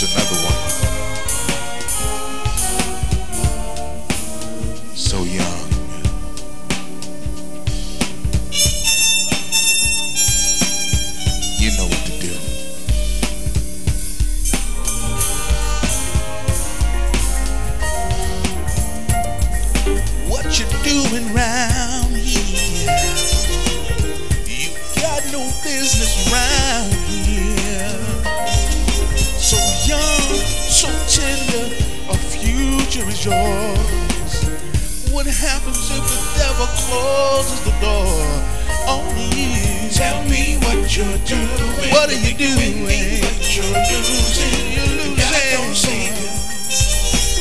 Here's another one. So young. You know what to do. What you doing round here? You got no business round future is yours. What happens if the devil closes the door on you? Tell me what you're doing. What are you doing? But you're losing. You're God don't save you.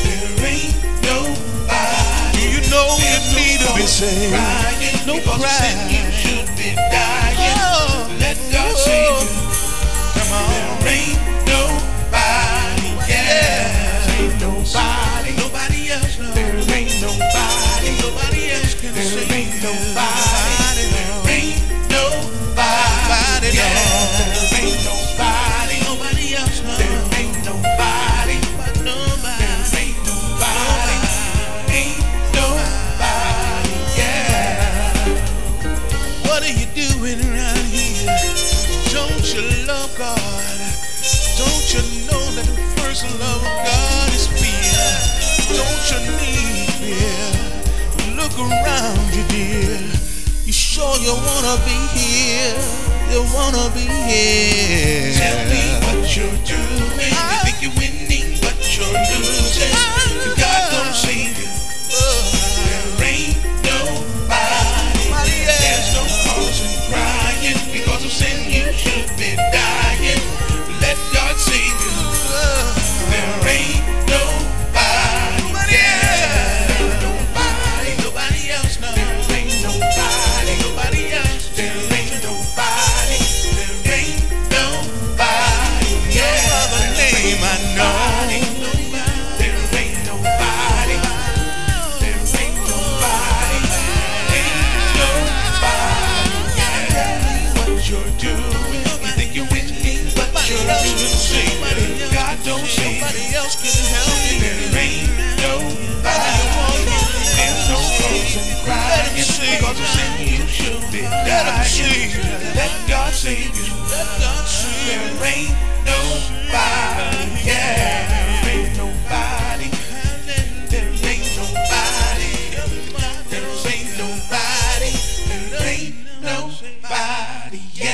There ain't nobody. Do you know you need to be saved? Crying No because of sin, cry. you should be dying. Ain't Nobody, nobody. There ain't nobody. Nobody, Yeah. There ain't nobody. Nobody else. There ain't nobody. Nobody. There ain't nobody. Ain't nobody. Yeah. What are you doing around here? Don't you love God? Don't you know that the first love of God dear. You sure you wanna be here? You wanna be here? Tell me what you're doing. You think you're ain't nobody. Yeah.